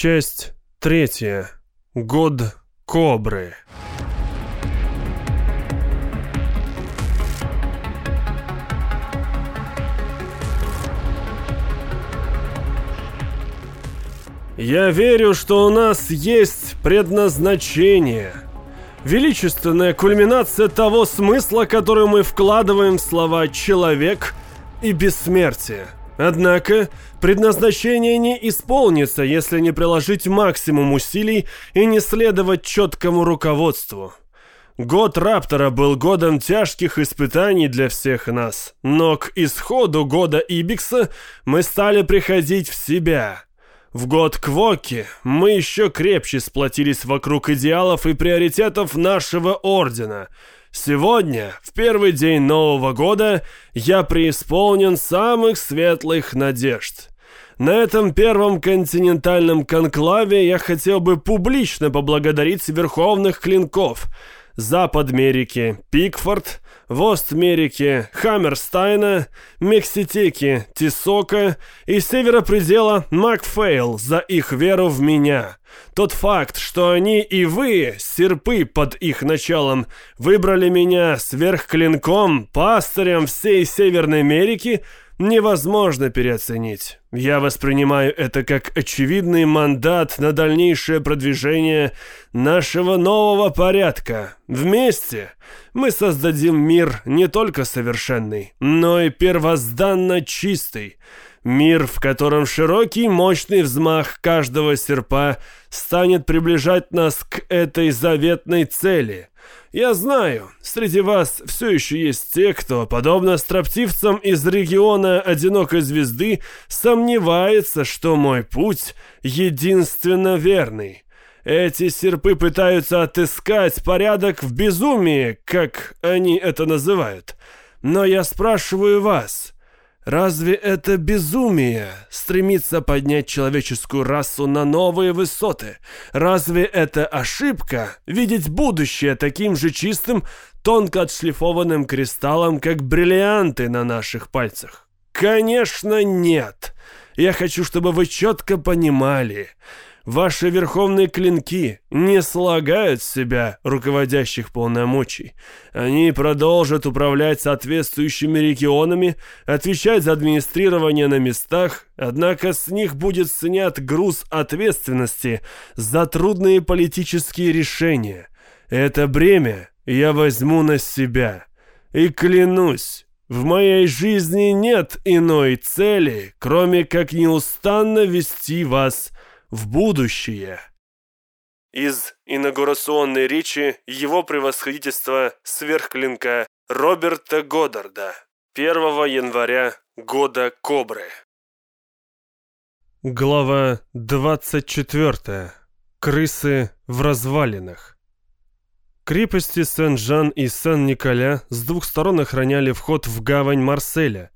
Часть третья. Год Кобры. Я верю, что у нас есть предназначение. Величественная кульминация того смысла, который мы вкладываем в слова «человек» и «бессмертие». Однако, предназначение не исполнится, если не приложить максимум усилий и не следовать четкому руководству. Год Раптора был годом тяжких испытаний для всех нас, но к исходу года Ибикса мы стали приходить в себя. В год Квоки мы еще крепче сплотились вокруг идеалов и приоритетов нашего ордена – Сегодня, в первый день Нового года, я преисполнен самых светлых надежд. На этом первом континентальном конклаве я хотел бы публично поблагодарить верховных клинков Запад Америки, Пикфорд, Вост-Мерики, Хаммерстайна, Мекситеки, Тисока и Севера Предела Макфейл за их веру в меня. Тот факт, что они и вы, серпы под их началом, выбрали меня сверхклинком, пастырем всей Северной Америки – невозможно переоценить. Я воспринимаю это как очевидный мандат на дальнейшее продвижение нашего нового порядка. Вместе мы создадим мир не только совершенный, но и первозданно чистый. Мир, в котором широкий мощный взмах каждого серпа станет приближать нас к этой заветной цели – я знаю, среди вас все еще есть те, кто, подобно строптивцам из региона одинокой звезды, сомневается, что мой путь единственно верный. Эти серпы пытаются отыскать порядок в безумии, как они это называют. Но я спрашиваю вас, Разве это безумие стремиться поднять человеческую расу на новые высоты? Разве это ошибка видеть будущее таким же чистым, тонко отшлифованным кристаллом, как бриллианты на наших пальцах? Конечно, нет. Я хочу, чтобы вы четко понимали. Ваши верховные клинки не слагают с себя руководящих полномочий. Они продолжат управлять соответствующими регионами, отвечать за администрирование на местах, однако с них будет снят груз ответственности за трудные политические решения. Это бремя я возьму на себя. И клянусь, в моей жизни нет иной цели, кроме как неустанно вести вас в будущее. Из инаугурационной речи его превосходительства сверхклинка Роберта Годдарда 1 января года Кобры. Глава 24. Крысы в развалинах. Крепости Сен-Жан и Сен-Николя с двух сторон охраняли вход в гавань Марселя,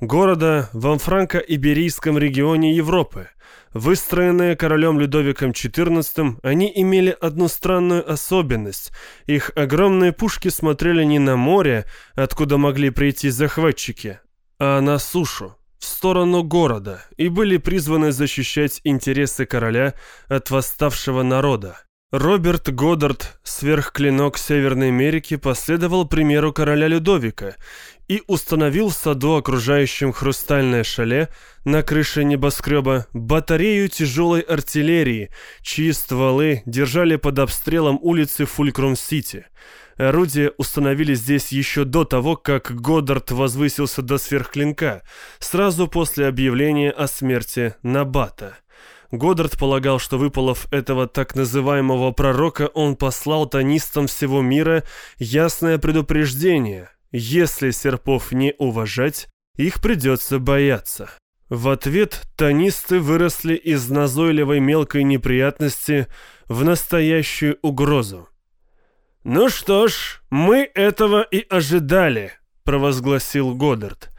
города в Амфранко-Иберийском регионе Европы. Выстроенные королем Людовиком XIV, они имели одну странную особенность. Их огромные пушки смотрели не на море, откуда могли прийти захватчики, а на сушу, в сторону города, и были призваны защищать интересы короля от восставшего народа. Роберт Годдард, сверхклинок Северной Америки, последовал примеру короля Людовика и установил в саду, окружающем хрустальное шале, на крыше небоскреба, батарею тяжелой артиллерии, чьи стволы держали под обстрелом улицы Фулькрум-Сити. Орудия установили здесь еще до того, как Годдард возвысился до сверхклинка, сразу после объявления о смерти Набата. Годдард полагал, что выполов этого так называемого пророка, он послал тонистам всего мира ясное предупреждение. Если серпов не уважать, их придется бояться. В ответ тонисты выросли из назойливой мелкой неприятности в настоящую угрозу. «Ну что ж, мы этого и ожидали», — провозгласил Годдард.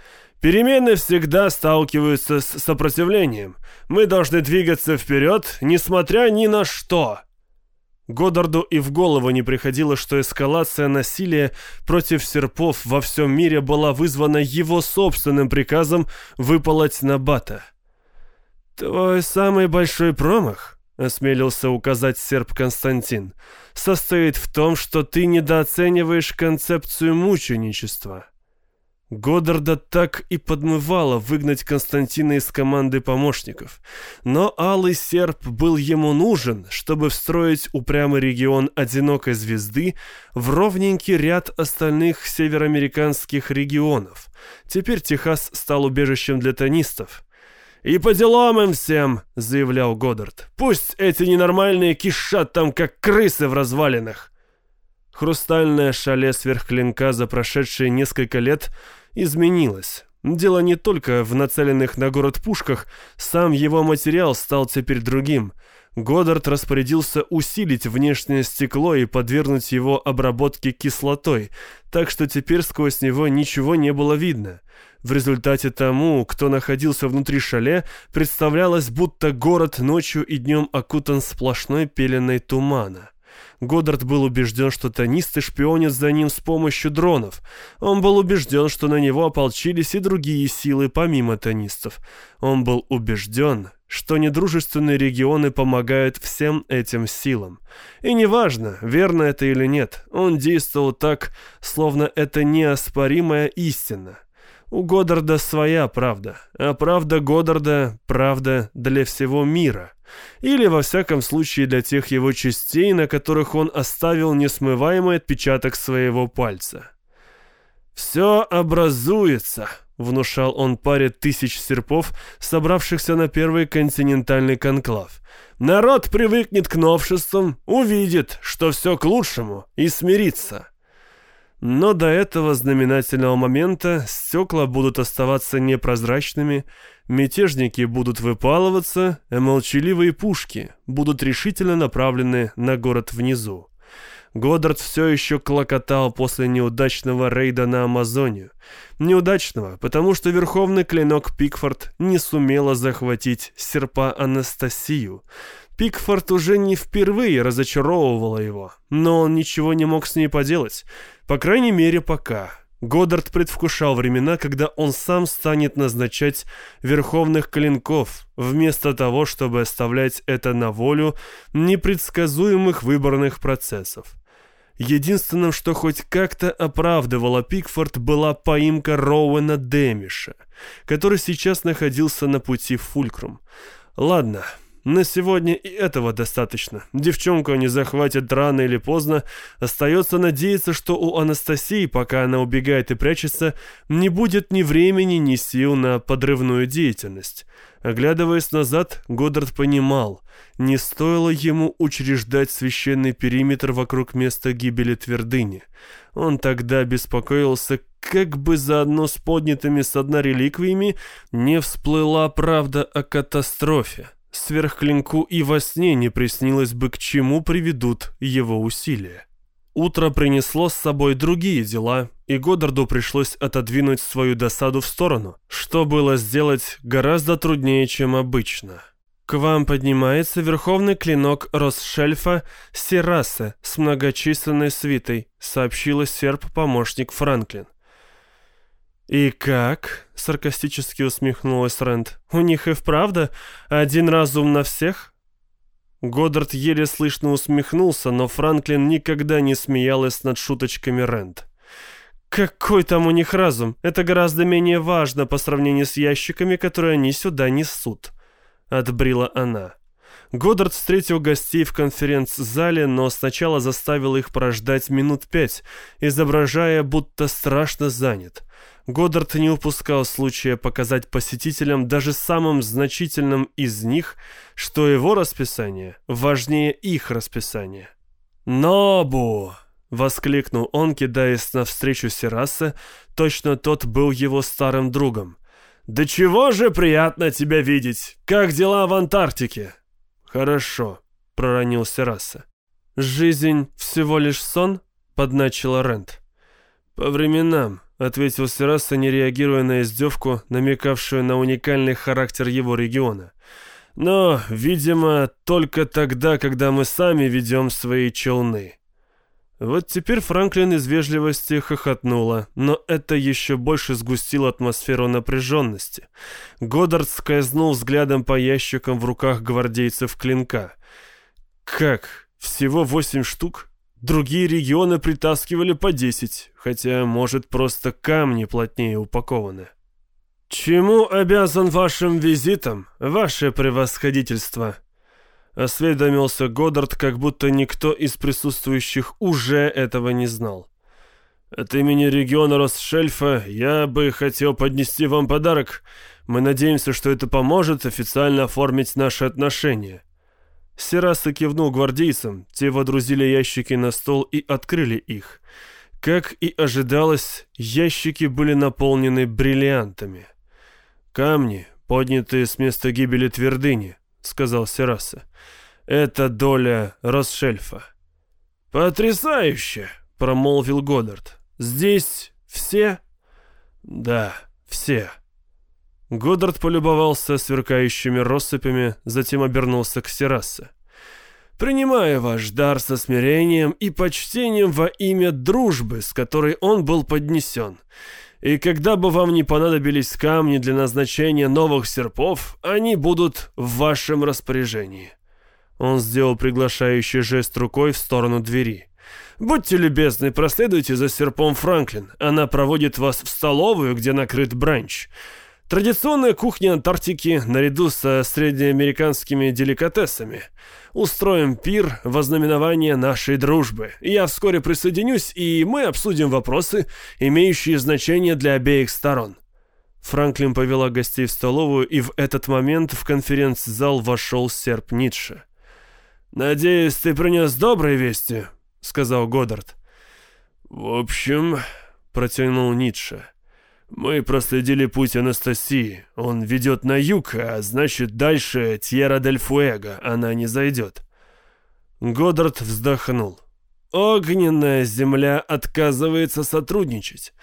Перемены всегда сталкиваются с сопротивлением. Мы должны двигаться вперед, несмотря ни на что. Годдарду и в голову не приходило, что эскалация насилия против серпов во всем мире была вызвана его собственным приказом выпалоть Набата. «Твой самый большой промах?» — осмелился указать серб Константин, состоит в том, что ты недооцениваешь концепцию мученичества. Годдарда так и подмывало выгнать Константина из команды помощников. Но Алый Серп был ему нужен, чтобы встроить упрямый регион Одинокой Звезды в ровненький ряд остальных североамериканских регионов. Теперь Техас стал убежищем для тонистов. «И по делам им всем!» — заявлял Годдард. «Пусть эти ненормальные кишат там, как крысы в развалинах!» Хрустальное шале сверхклинка за прошедшие несколько лет — изменилось. Дело не только в нацеленных на город пушках, сам его материал стал теперь другим. Годдард распорядился усилить внешнее стекло и подвергнуть его обработке кислотой, так что теперь сквозь него ничего не было видно. В результате тому, кто находился внутри шале, представлялось, будто город ночью и днем окутан сплошной пеленой тумана. Годдард был убежден, что тонисты шпионят за ним с помощью дронов. Он был убежден, что на него ополчились и другие силы помимо тонистов. Он был убежден, что недружественные регионы помогают всем этим силам. И неважно, верно это или нет, он действовал так, словно это неоспоримая истина. У Годдарда своя правда, а правда Годдарда — правда для всего мира. Или, во всяком случае, для тех его частей, на которых он оставил несмываемый отпечаток своего пальца. «Все образуется», — внушал он паре тысяч серпов, собравшихся на первый континентальный конклав. «Народ привыкнет к новшествам, увидит, что все к лучшему, и смирится». Но до этого знаменательного момента стекла будут оставаться непрозрачными, мятежники будут выпалываться, а молчаливые пушки будут решительно направлены на город внизу. Годдард все еще клокотал после неудачного рейда на Амазонию. Неудачного, потому что верховный клинок Пикфорд не сумела захватить серпа Анастасию — Пикфорд уже не впервые разочаровывала его, но он ничего не мог с ней поделать. По крайней мере, пока. Годдард предвкушал времена, когда он сам станет назначать верховных клинков, вместо того, чтобы оставлять это на волю непредсказуемых выборных процессов. Единственным, что хоть как-то оправдывало Пикфорд, была поимка Роуэна Дэмиша, который сейчас находился на пути в Фулькрум. Ладно, на сегодня и этого достаточно. Девчонку они захватят рано или поздно. Остается надеяться, что у Анастасии, пока она убегает и прячется, не будет ни времени, ни сил на подрывную деятельность. Оглядываясь назад, Годдард понимал, не стоило ему учреждать священный периметр вокруг места гибели твердыни. Он тогда беспокоился, как бы заодно с поднятыми со дна реликвиями не всплыла правда о катастрофе. Сверхклинку и во сне не приснилось бы, к чему приведут его усилия. Утро принесло с собой другие дела, и Годдарду пришлось отодвинуть свою досаду в сторону, что было сделать гораздо труднее, чем обычно. К вам поднимается верховный клинок Росшельфа Серасе с многочисленной свитой, сообщила серп-помощник Франклин. «И как?» — саркастически усмехнулась Рэнд. «У них и вправду один разум на всех?» Годдард еле слышно усмехнулся, но Франклин никогда не смеялась над шуточками Рэнд. «Какой там у них разум? Это гораздо менее важно по сравнению с ящиками, которые они сюда несут», — отбрила она. Годдард встретил гостей в конференц-зале, но сначала заставил их прождать минут пять, изображая, будто страшно занят. Годдард не упускал случая показать посетителям, даже самым значительным из них, что его расписание важнее их расписания. «Нобу!» — воскликнул он, кидаясь навстречу Серасе, точно тот был его старым другом. «Да чего же приятно тебя видеть! Как дела в Антарктике?» «Хорошо», — проронил Сераса. «Жизнь всего лишь сон?» — подначила Рент. «По временам», — ответил Сераса, не реагируя на издевку, намекавшую на уникальный характер его региона. «Но, видимо, только тогда, когда мы сами ведем свои челны». Вот теперь Франклин из вежливости хохотнула, но это еще больше сгустило атмосферу напряженности. Годдард скользнул взглядом по ящикам в руках гвардейцев клинка. «Как? Всего восемь штук? Другие регионы притаскивали по десять, хотя, может, просто камни плотнее упакованы». «Чему обязан вашим визитом, ваше превосходительство?» Осведомился Годдард, как будто никто из присутствующих уже этого не знал. «От имени региона Росшельфа я бы хотел поднести вам подарок. Мы надеемся, что это поможет официально оформить наши отношения». Сераса кивнул гвардейцам, те водрузили ящики на стол и открыли их. Как и ожидалось, ящики были наполнены бриллиантами. «Камни, поднятые с места гибели твердыни», — сказал Сераса. «Это доля Росшельфа». «Потрясающе!» — промолвил Годдард. «Здесь все?» «Да, все». Годдард полюбовался сверкающими россыпями, затем обернулся к Серасе. «Принимаю ваш дар со смирением и почтением во имя дружбы, с которой он был поднесен. И когда бы вам не понадобились камни для назначения новых серпов, они будут в вашем распоряжении». Он сделал приглашающий жест рукой в сторону двери. «Будьте любезны, проследуйте за серпом Франклин. Она проводит вас в столовую, где накрыт бранч. Традиционная кухня Антарктики наряду со среднеамериканскими деликатесами. Устроим пир в ознаменование нашей дружбы. Я вскоре присоединюсь, и мы обсудим вопросы, имеющие значение для обеих сторон». Франклин повела гостей в столовую, и в этот момент в конференц-зал вошел серп Ницше. «Надеюсь, ты принес добрые вести?» — сказал Годдард. «В общем...» — протянул Ницше. Мы проследили путь Анастасии. Он ведет на юг, а значит дальше Тьерра-дель-Фуэго она не зайдет. Годдард вздохнул. Огненная земля отказывается сотрудничать.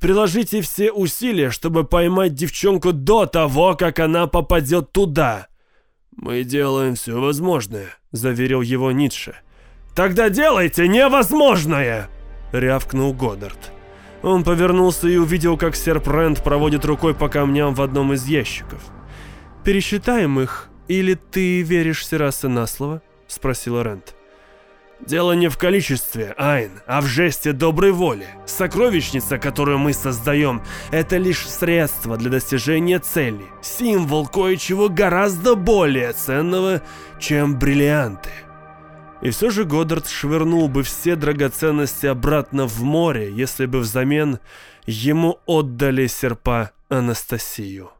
Приложите все усилия, чтобы поймать девчонку до того, как она попадет туда. Мы делаем все возможное, заверил его Ницше. Тогда делайте невозможное, рявкнул Годдард. Он повернулся и увидел, как серп Рэнд проводит рукой по камням в одном из ящиков. «Пересчитаем их, или ты веришь Серасе на слово?» — спросила Рэнд. «Дело не в количестве, Айн, а в жесте доброй воли. Сокровищница, которую мы создаем, это лишь средство для достижения цели, символ кое-чего гораздо более ценного, чем бриллианты». И все же Годдард швырнул бы все драгоценности обратно в море, если бы взамен ему отдали серпа Анастасию.